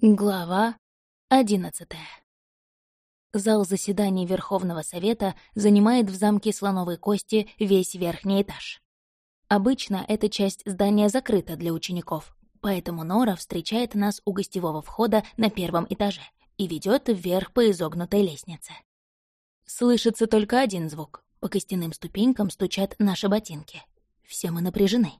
Глава одиннадцатая. Зал заседаний Верховного Совета занимает в замке Слоновой Кости весь верхний этаж. Обычно эта часть здания закрыта для учеников, поэтому Нора встречает нас у гостевого входа на первом этаже и ведет вверх по изогнутой лестнице. Слышится только один звук. По костяным ступенькам стучат наши ботинки. Все мы напряжены.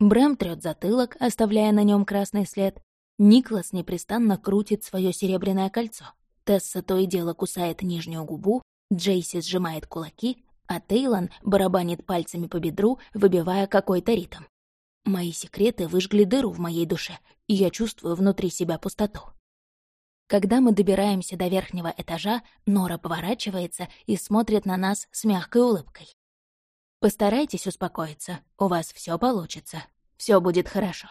Брэм трёт затылок, оставляя на нем красный след, Никлас непрестанно крутит свое серебряное кольцо. Тесса то и дело кусает нижнюю губу, Джейси сжимает кулаки, а Тейлон барабанит пальцами по бедру, выбивая какой-то ритм. Мои секреты выжгли дыру в моей душе, и я чувствую внутри себя пустоту. Когда мы добираемся до верхнего этажа, Нора поворачивается и смотрит на нас с мягкой улыбкой. «Постарайтесь успокоиться, у вас все получится, все будет хорошо».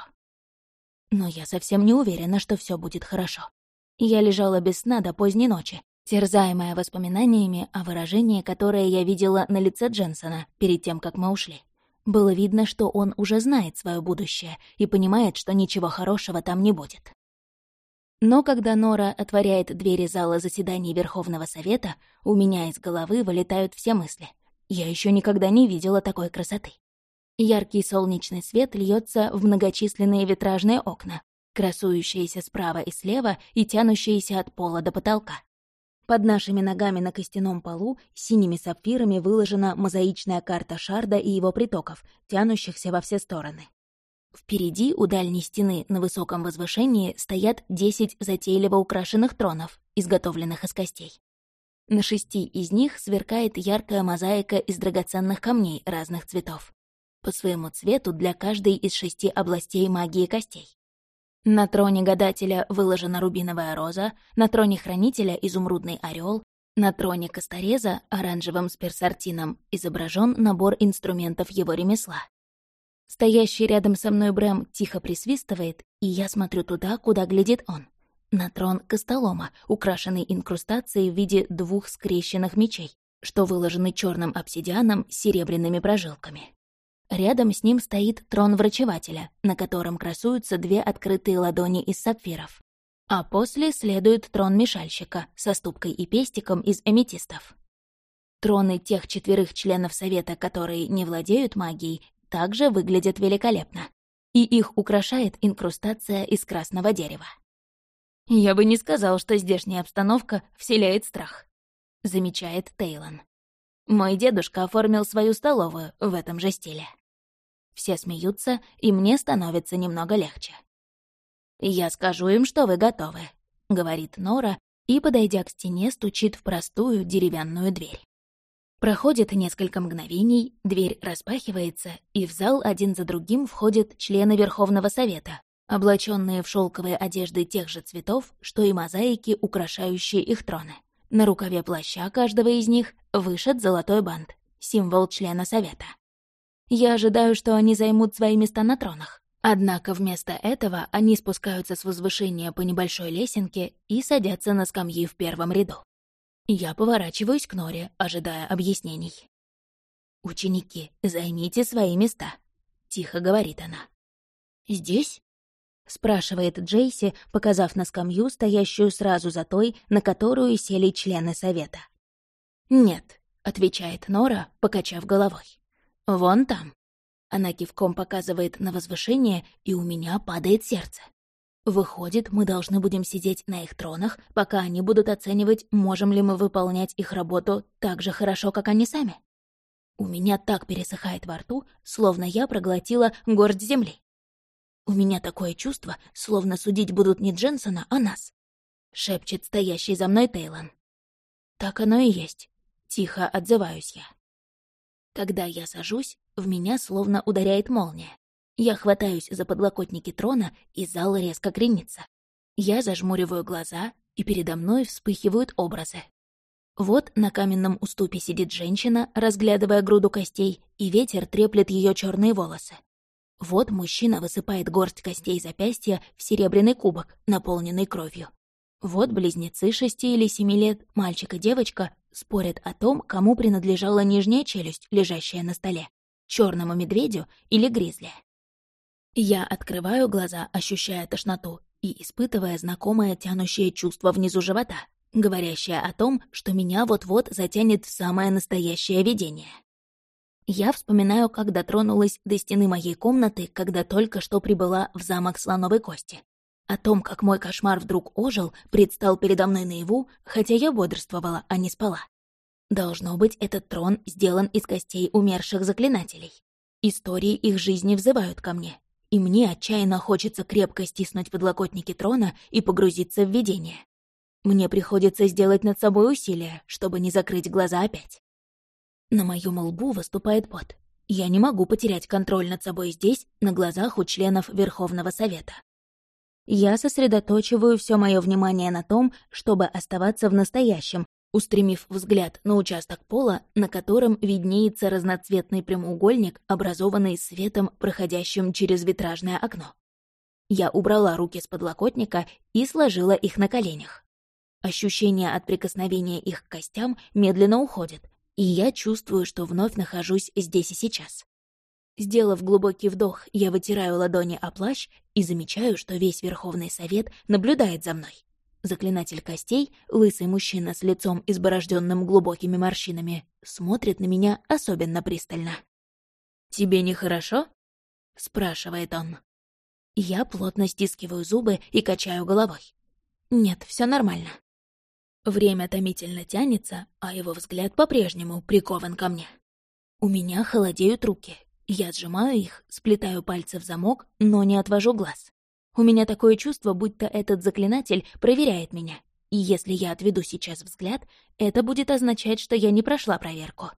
Но я совсем не уверена, что все будет хорошо. Я лежала без сна до поздней ночи, терзаемая воспоминаниями о выражении, которое я видела на лице Дженсона перед тем, как мы ушли. Было видно, что он уже знает свое будущее и понимает, что ничего хорошего там не будет. Но когда Нора отворяет двери зала заседаний Верховного Совета, у меня из головы вылетают все мысли. Я еще никогда не видела такой красоты. Яркий солнечный свет льется в многочисленные витражные окна, красующиеся справа и слева и тянущиеся от пола до потолка. Под нашими ногами на костяном полу синими сапфирами выложена мозаичная карта Шарда и его притоков, тянущихся во все стороны. Впереди, у дальней стены, на высоком возвышении, стоят десять затейливо украшенных тронов, изготовленных из костей. На шести из них сверкает яркая мозаика из драгоценных камней разных цветов по своему цвету для каждой из шести областей магии костей. На троне гадателя выложена рубиновая роза, на троне хранителя — изумрудный орел, на троне костореза оранжевым сперсартином изображен набор инструментов его ремесла. Стоящий рядом со мной Брэм тихо присвистывает, и я смотрю туда, куда глядит он. На трон Костолома, украшенный инкрустацией в виде двух скрещенных мечей, что выложены черным обсидианом с серебряными прожилками. Рядом с ним стоит трон врачевателя, на котором красуются две открытые ладони из сапфиров. А после следует трон мешальщика со ступкой и пестиком из аметистов. Троны тех четверых членов Совета, которые не владеют магией, также выглядят великолепно. И их украшает инкрустация из красного дерева. «Я бы не сказал, что здешняя обстановка вселяет страх», — замечает Тейлон. Мой дедушка оформил свою столовую в этом же стиле. Все смеются, и мне становится немного легче. «Я скажу им, что вы готовы», — говорит Нора, и, подойдя к стене, стучит в простую деревянную дверь. Проходит несколько мгновений, дверь распахивается, и в зал один за другим входят члены Верховного Совета, облаченные в шелковые одежды тех же цветов, что и мозаики, украшающие их троны. На рукаве плаща каждого из них вышит золотой бант, символ члена совета. Я ожидаю, что они займут свои места на тронах. Однако вместо этого они спускаются с возвышения по небольшой лесенке и садятся на скамьи в первом ряду. Я поворачиваюсь к Норе, ожидая объяснений. «Ученики, займите свои места», — тихо говорит она. «Здесь?» — спрашивает Джейси, показав на скамью, стоящую сразу за той, на которую сели члены совета. «Нет», — отвечает Нора, покачав головой. «Вон там». Она кивком показывает на возвышение, и у меня падает сердце. Выходит, мы должны будем сидеть на их тронах, пока они будут оценивать, можем ли мы выполнять их работу так же хорошо, как они сами. У меня так пересыхает во рту, словно я проглотила горсть земли. У меня такое чувство, словно судить будут не Дженсона, а нас. Шепчет стоящий за мной Тейлон. Так оно и есть. Тихо отзываюсь я. Когда я сажусь, в меня словно ударяет молния. Я хватаюсь за подлокотники трона, и зал резко кренится. Я зажмуриваю глаза, и передо мной вспыхивают образы. Вот на каменном уступе сидит женщина, разглядывая груду костей, и ветер треплет ее черные волосы. Вот мужчина высыпает горсть костей запястья в серебряный кубок, наполненный кровью. Вот близнецы шести или семи лет, мальчик и девочка, спорят о том, кому принадлежала нижняя челюсть, лежащая на столе — черному медведю или гризли. Я открываю глаза, ощущая тошноту, и испытывая знакомое тянущее чувство внизу живота, говорящее о том, что меня вот-вот затянет в самое настоящее видение. Я вспоминаю, как дотронулась до стены моей комнаты, когда только что прибыла в замок Слоновой Кости. О том, как мой кошмар вдруг ожил, предстал передо мной наяву, хотя я бодрствовала, а не спала. Должно быть, этот трон сделан из костей умерших заклинателей. Истории их жизни взывают ко мне, и мне отчаянно хочется крепко стиснуть подлокотники трона и погрузиться в видение. Мне приходится сделать над собой усилия, чтобы не закрыть глаза опять. На моем лбу выступает пот. Я не могу потерять контроль над собой здесь, на глазах у членов Верховного Совета. Я сосредоточиваю все мое внимание на том, чтобы оставаться в настоящем, устремив взгляд на участок пола, на котором виднеется разноцветный прямоугольник, образованный светом, проходящим через витражное окно. Я убрала руки с подлокотника и сложила их на коленях. Ощущение от прикосновения их к костям медленно уходит, и я чувствую, что вновь нахожусь здесь и сейчас. Сделав глубокий вдох, я вытираю ладони о плащ и замечаю, что весь Верховный Совет наблюдает за мной. Заклинатель костей, лысый мужчина с лицом изборожденным глубокими морщинами, смотрит на меня особенно пристально. «Тебе нехорошо?» — спрашивает он. Я плотно стискиваю зубы и качаю головой. «Нет, все нормально». Время томительно тянется, а его взгляд по-прежнему прикован ко мне. У меня холодеют руки. Я сжимаю их, сплетаю пальцы в замок, но не отвожу глаз. У меня такое чувство, будто этот заклинатель проверяет меня. И если я отведу сейчас взгляд, это будет означать, что я не прошла проверку.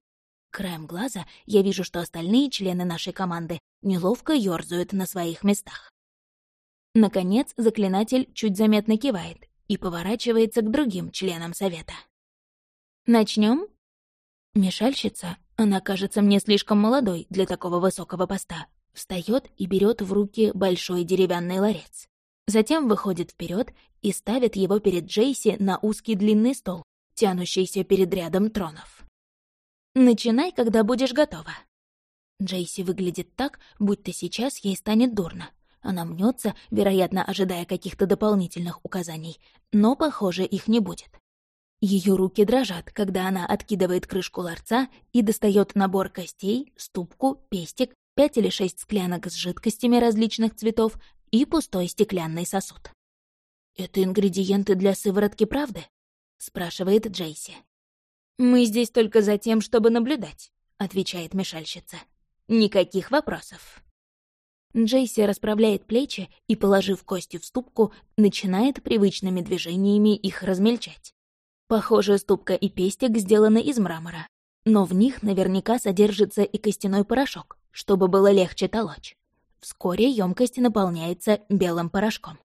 Краем глаза я вижу, что остальные члены нашей команды неловко ёрзают на своих местах. Наконец, заклинатель чуть заметно кивает, и поворачивается к другим членам совета. Начнем? Мешальщица, она кажется мне слишком молодой для такого высокого поста, встает и берет в руки большой деревянный ларец. Затем выходит вперед и ставит его перед Джейси на узкий длинный стол, тянущийся перед рядом тронов. «Начинай, когда будешь готова». Джейси выглядит так, будто сейчас ей станет дурно. Она мнется, вероятно, ожидая каких-то дополнительных указаний, но, похоже, их не будет. Ее руки дрожат, когда она откидывает крышку ларца и достает набор костей, ступку, пестик, пять или шесть склянок с жидкостями различных цветов и пустой стеклянный сосуд. «Это ингредиенты для сыворотки правды?» — спрашивает Джейси. «Мы здесь только за тем, чтобы наблюдать», — отвечает мешальщица. «Никаких вопросов». Джейси расправляет плечи и, положив кости в ступку, начинает привычными движениями их размельчать. Похоже, ступка и пестик сделаны из мрамора, но в них наверняка содержится и костяной порошок, чтобы было легче толочь. Вскоре емкость наполняется белым порошком.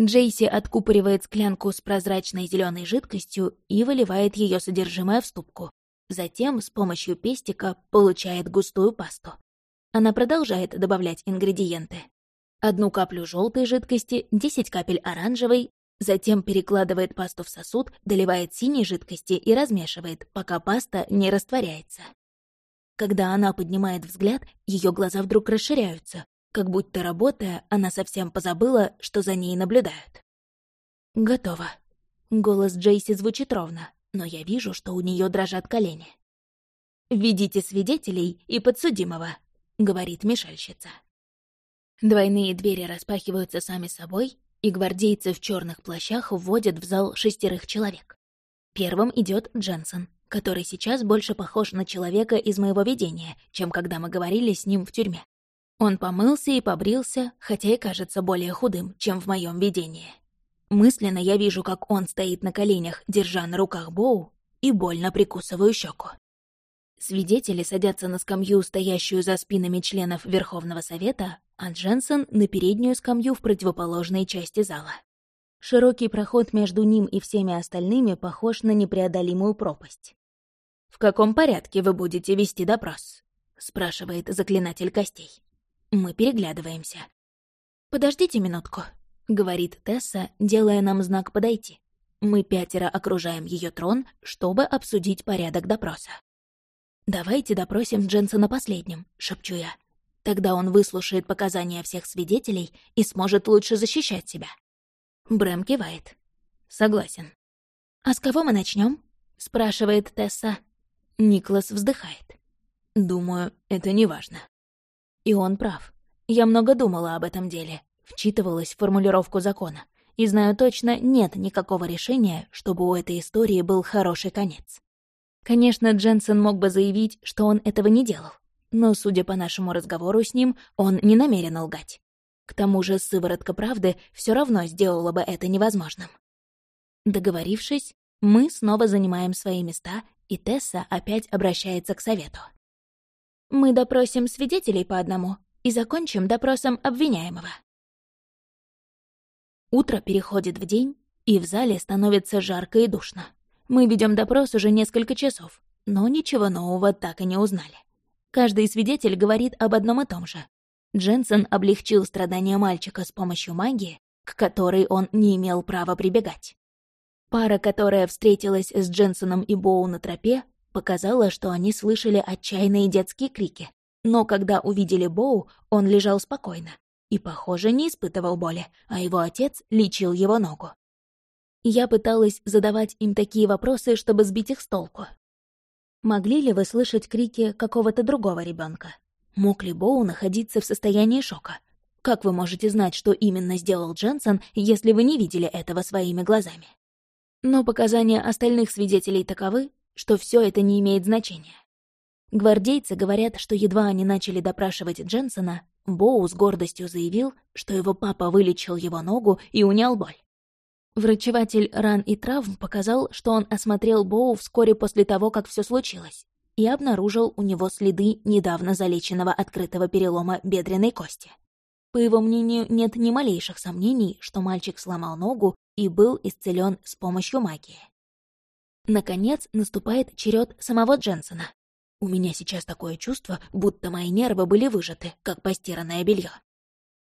Джейси откупоривает склянку с прозрачной зеленой жидкостью и выливает ее содержимое в ступку. Затем с помощью пестика получает густую пасту. Она продолжает добавлять ингредиенты. Одну каплю желтой жидкости, 10 капель оранжевой, затем перекладывает пасту в сосуд, доливает синей жидкости и размешивает, пока паста не растворяется. Когда она поднимает взгляд, ее глаза вдруг расширяются, как будто работая, она совсем позабыла, что за ней наблюдают. «Готово». Голос Джейси звучит ровно, но я вижу, что у нее дрожат колени. «Ведите свидетелей и подсудимого», — говорит мешальщица. Двойные двери распахиваются сами собой, и гвардейцы в черных плащах вводят в зал шестерых человек. Первым идет Дженсен, который сейчас больше похож на человека из моего видения, чем когда мы говорили с ним в тюрьме. Он помылся и побрился, хотя и кажется более худым, чем в моем видении. Мысленно я вижу, как он стоит на коленях, держа на руках Боу, и больно прикусываю щеку. Свидетели садятся на скамью, стоящую за спинами членов Верховного Совета, а Дженсен — на переднюю скамью в противоположной части зала. Широкий проход между ним и всеми остальными похож на непреодолимую пропасть. «В каком порядке вы будете вести допрос?» — спрашивает заклинатель костей. Мы переглядываемся. «Подождите минутку», — говорит Тесса, делая нам знак «подойти». Мы пятеро окружаем ее трон, чтобы обсудить порядок допроса. «Давайте допросим Дженсона последним», — шепчу я. «Тогда он выслушает показания всех свидетелей и сможет лучше защищать себя. Брэм кивает. Согласен. «А с кого мы начнем? спрашивает Тесса. Никлас вздыхает. «Думаю, это не важно». И он прав. Я много думала об этом деле, вчитывалась в формулировку закона. И знаю точно, нет никакого решения, чтобы у этой истории был хороший конец. Конечно, Дженсен мог бы заявить, что он этого не делал. Но, судя по нашему разговору с ним, он не намерен лгать. К тому же сыворотка правды все равно сделала бы это невозможным. Договорившись, мы снова занимаем свои места, и Тесса опять обращается к совету. «Мы допросим свидетелей по одному и закончим допросом обвиняемого». Утро переходит в день, и в зале становится жарко и душно. Мы ведем допрос уже несколько часов, но ничего нового так и не узнали. Каждый свидетель говорит об одном и том же. Дженсен облегчил страдания мальчика с помощью магии, к которой он не имел права прибегать. Пара, которая встретилась с Дженсоном и Боу на тропе, показала, что они слышали отчаянные детские крики. Но когда увидели Боу, он лежал спокойно и, похоже, не испытывал боли, а его отец лечил его ногу. Я пыталась задавать им такие вопросы, чтобы сбить их с толку, Могли ли вы слышать крики какого-то другого ребенка? Мог ли Боу находиться в состоянии шока? Как вы можете знать, что именно сделал Дженсен, если вы не видели этого своими глазами? Но показания остальных свидетелей таковы, что все это не имеет значения. Гвардейцы говорят, что едва они начали допрашивать Дженсона, Боу с гордостью заявил, что его папа вылечил его ногу и унял боль. Врачеватель ран и травм показал, что он осмотрел Боу вскоре после того, как все случилось, и обнаружил у него следы недавно залеченного открытого перелома бедренной кости. По его мнению, нет ни малейших сомнений, что мальчик сломал ногу и был исцелен с помощью магии. Наконец наступает черед самого Дженсона. У меня сейчас такое чувство, будто мои нервы были выжаты, как постиранное белье.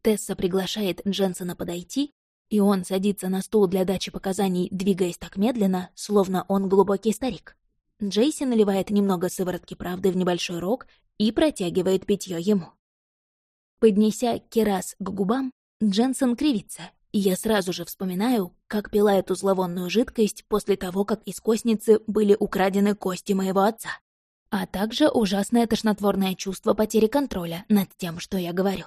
Тесса приглашает Дженсона подойти и он садится на стул для дачи показаний, двигаясь так медленно, словно он глубокий старик. Джейси наливает немного сыворотки правды в небольшой рог и протягивает питье ему. Поднеся керас к губам, Дженсен кривится, и я сразу же вспоминаю, как пила эту зловонную жидкость после того, как из костницы были украдены кости моего отца. А также ужасное тошнотворное чувство потери контроля над тем, что я говорю.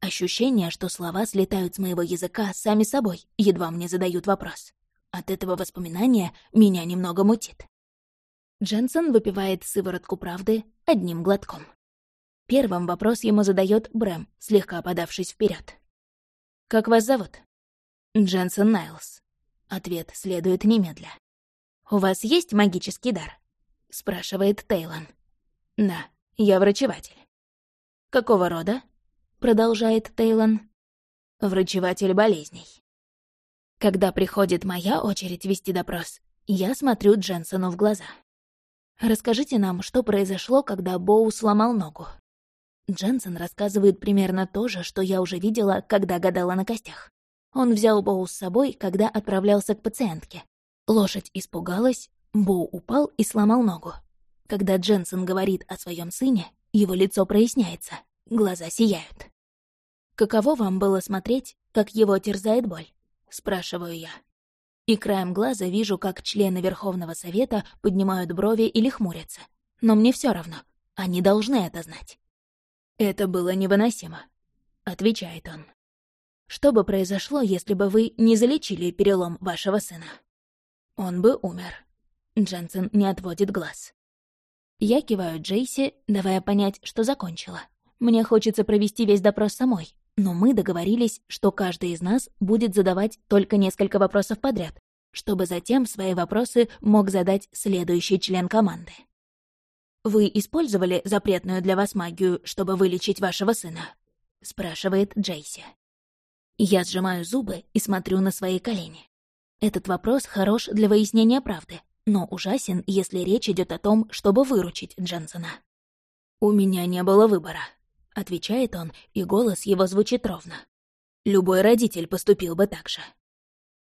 Ощущение, что слова слетают с моего языка сами собой, едва мне задают вопрос. От этого воспоминания меня немного мутит. Дженсен выпивает сыворотку правды одним глотком. Первым вопрос ему задает Брэм, слегка подавшись вперед. «Как вас зовут?» «Дженсен Найлс». Ответ следует немедля. «У вас есть магический дар?» — спрашивает Тейлон. «Да, я врачеватель». «Какого рода?» Продолжает Тейлон. Врачеватель болезней. Когда приходит моя очередь вести допрос, я смотрю Дженсону в глаза. Расскажите нам, что произошло, когда Боу сломал ногу. Дженсен рассказывает примерно то же, что я уже видела, когда гадала на костях. Он взял Боу с собой, когда отправлялся к пациентке. Лошадь испугалась, Боу упал и сломал ногу. Когда Дженсен говорит о своем сыне, его лицо проясняется, глаза сияют. «Каково вам было смотреть, как его терзает боль?» — спрашиваю я. И краем глаза вижу, как члены Верховного Совета поднимают брови или хмурятся. Но мне все равно, они должны это знать. «Это было невыносимо», — отвечает он. «Что бы произошло, если бы вы не залечили перелом вашего сына?» «Он бы умер». Дженсен не отводит глаз. Я киваю Джейси, давая понять, что закончила. Мне хочется провести весь допрос самой, но мы договорились, что каждый из нас будет задавать только несколько вопросов подряд, чтобы затем свои вопросы мог задать следующий член команды. «Вы использовали запретную для вас магию, чтобы вылечить вашего сына?» — спрашивает Джейси. Я сжимаю зубы и смотрю на свои колени. Этот вопрос хорош для выяснения правды, но ужасен, если речь идет о том, чтобы выручить Дженсона. «У меня не было выбора», — отвечает он, и голос его звучит ровно. Любой родитель поступил бы так же.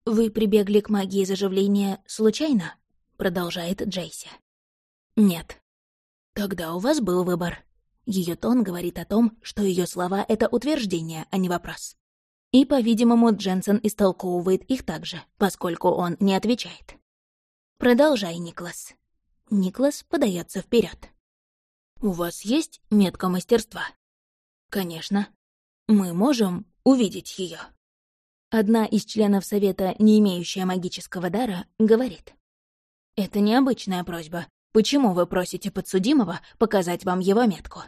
«Вы прибегли к магии заживления случайно?» — продолжает Джейси. «Нет». «Тогда у вас был выбор». Ее тон говорит о том, что ее слова — это утверждение, а не вопрос. И, по-видимому, Дженсен истолковывает их также, поскольку он не отвечает. «Продолжай, Никлас». Никлас подается вперед. «У вас есть метка мастерства?» «Конечно. Мы можем увидеть ее. Одна из членов Совета, не имеющая магического дара, говорит. «Это необычная просьба. Почему вы просите подсудимого показать вам его метку?»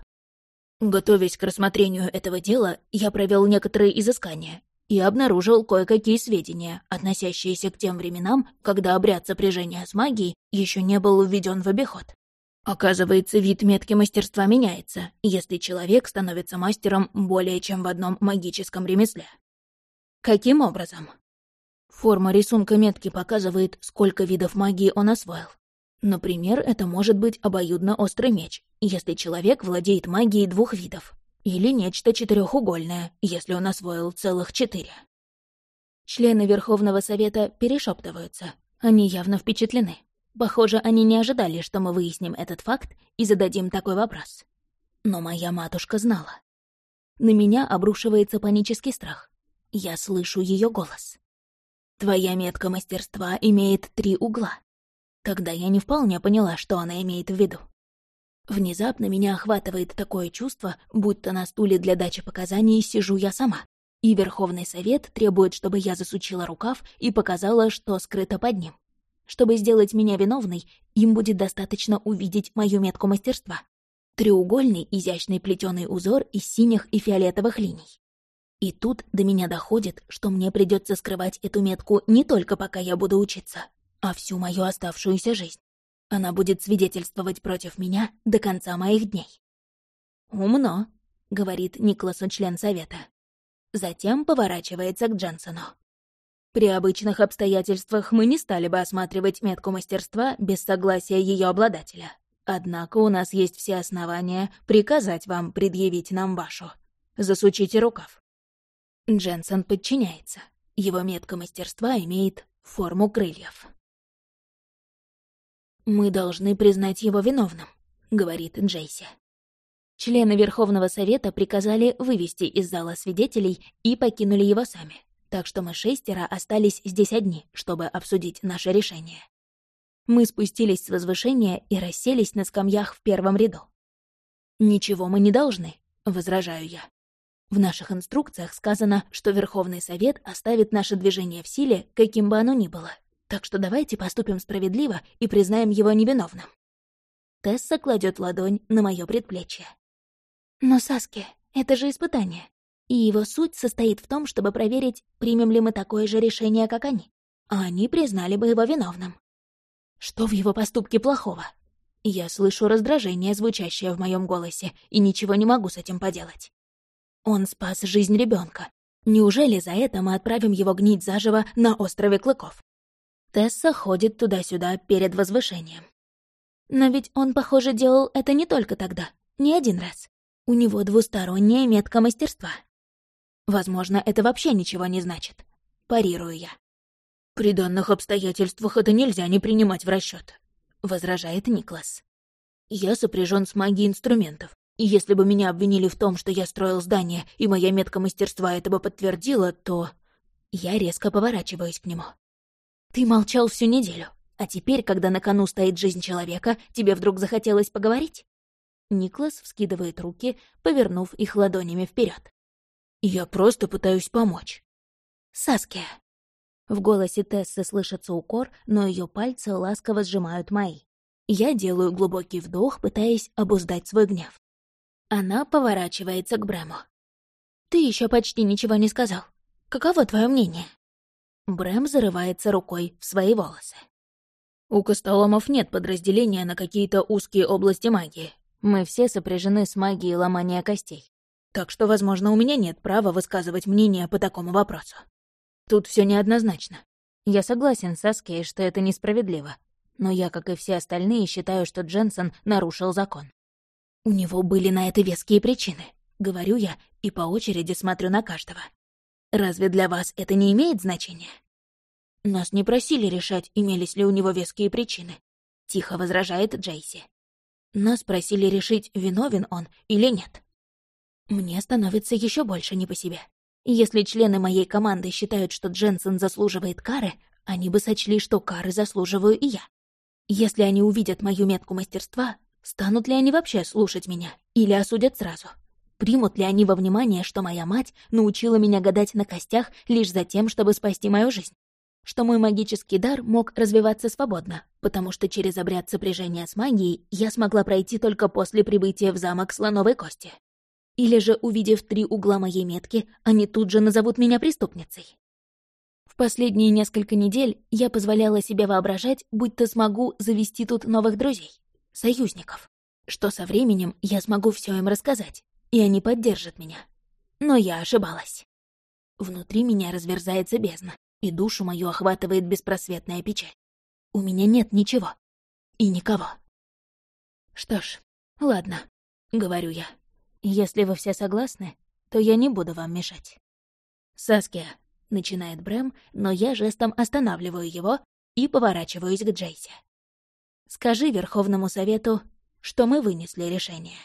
Готовясь к рассмотрению этого дела, я провел некоторые изыскания и обнаружил кое-какие сведения, относящиеся к тем временам, когда обряд сопряжения с магией еще не был введен в обиход. Оказывается, вид метки мастерства меняется, если человек становится мастером более чем в одном магическом ремесле. Каким образом? Форма рисунка метки показывает, сколько видов магии он освоил. Например, это может быть обоюдно острый меч, если человек владеет магией двух видов, или нечто четырехугольное, если он освоил целых четыре. Члены Верховного Совета перешептываются. Они явно впечатлены. Похоже, они не ожидали, что мы выясним этот факт и зададим такой вопрос. Но моя матушка знала. На меня обрушивается панический страх. Я слышу ее голос. «Твоя метка мастерства имеет три угла». Тогда я не вполне поняла, что она имеет в виду. Внезапно меня охватывает такое чувство, будто на стуле для дачи показаний сижу я сама, и Верховный Совет требует, чтобы я засучила рукав и показала, что скрыто под ним. Чтобы сделать меня виновной, им будет достаточно увидеть мою метку мастерства. Треугольный изящный плетеный узор из синих и фиолетовых линий. И тут до меня доходит, что мне придется скрывать эту метку не только пока я буду учиться, а всю мою оставшуюся жизнь. Она будет свидетельствовать против меня до конца моих дней. «Умно», — говорит Никласу член совета. Затем поворачивается к Дженсону. При обычных обстоятельствах мы не стали бы осматривать метку мастерства без согласия ее обладателя. Однако у нас есть все основания приказать вам предъявить нам вашу. Засучите рукав. Дженсен подчиняется. Его метка мастерства имеет форму крыльев. «Мы должны признать его виновным», — говорит Джейси. Члены Верховного Совета приказали вывести из зала свидетелей и покинули его сами, так что мы шестеро остались здесь одни, чтобы обсудить наше решение. Мы спустились с возвышения и расселись на скамьях в первом ряду. «Ничего мы не должны», — возражаю я. В наших инструкциях сказано, что Верховный Совет оставит наше движение в силе, каким бы оно ни было. Так что давайте поступим справедливо и признаем его невиновным. Тесса кладет ладонь на мое предплечье. Но, Саски, это же испытание. И его суть состоит в том, чтобы проверить, примем ли мы такое же решение, как они. А они признали бы его виновным. Что в его поступке плохого? Я слышу раздражение, звучащее в моем голосе, и ничего не могу с этим поделать. Он спас жизнь ребенка. Неужели за это мы отправим его гнить заживо на острове Клыков? Тесса ходит туда-сюда перед возвышением. Но ведь он, похоже, делал это не только тогда, не один раз. У него двусторонняя метка мастерства. Возможно, это вообще ничего не значит. Парирую я. «При данных обстоятельствах это нельзя не принимать в расчет, возражает Никлас. «Я сопряжен с магией инструментов, и если бы меня обвинили в том, что я строил здание, и моя метка мастерства этого подтвердила, то... Я резко поворачиваюсь к нему. Ты молчал всю неделю, а теперь, когда на кону стоит жизнь человека, тебе вдруг захотелось поговорить? Никлас вскидывает руки, повернув их ладонями вперед. Я просто пытаюсь помочь. Саския. В голосе Тессы слышится укор, но ее пальцы ласково сжимают мои. Я делаю глубокий вдох, пытаясь обуздать свой гнев. Она поворачивается к Брэму. «Ты еще почти ничего не сказал. Каково твое мнение?» Брэм зарывается рукой в свои волосы. «У Костоломов нет подразделения на какие-то узкие области магии. Мы все сопряжены с магией ломания костей. Так что, возможно, у меня нет права высказывать мнение по такому вопросу. Тут все неоднозначно. Я согласен с Аскей, что это несправедливо. Но я, как и все остальные, считаю, что Дженсен нарушил закон. У него были на это веские причины, говорю я и по очереди смотрю на каждого. Разве для вас это не имеет значения? Нас не просили решать, имелись ли у него веские причины, тихо возражает Джейси. Нас просили решить, виновен он или нет. Мне становится еще больше не по себе. Если члены моей команды считают, что Дженсен заслуживает кары, они бы сочли, что кары заслуживаю и я. Если они увидят мою метку мастерства, станут ли они вообще слушать меня или осудят сразу? Примут ли они во внимание, что моя мать научила меня гадать на костях лишь за тем, чтобы спасти мою жизнь? Что мой магический дар мог развиваться свободно, потому что через обряд сопряжения с магией я смогла пройти только после прибытия в замок Слоновой Кости? Или же, увидев три угла моей метки, они тут же назовут меня преступницей? В последние несколько недель я позволяла себе воображать, будто смогу завести тут новых друзей, союзников, что со временем я смогу все им рассказать, и они поддержат меня. Но я ошибалась. Внутри меня разверзается бездна, и душу мою охватывает беспросветная печаль. У меня нет ничего. И никого. Что ж, ладно, — говорю я. Если вы все согласны, то я не буду вам мешать. «Саския», — начинает Брэм, но я жестом останавливаю его и поворачиваюсь к Джейси. «Скажи Верховному Совету, что мы вынесли решение».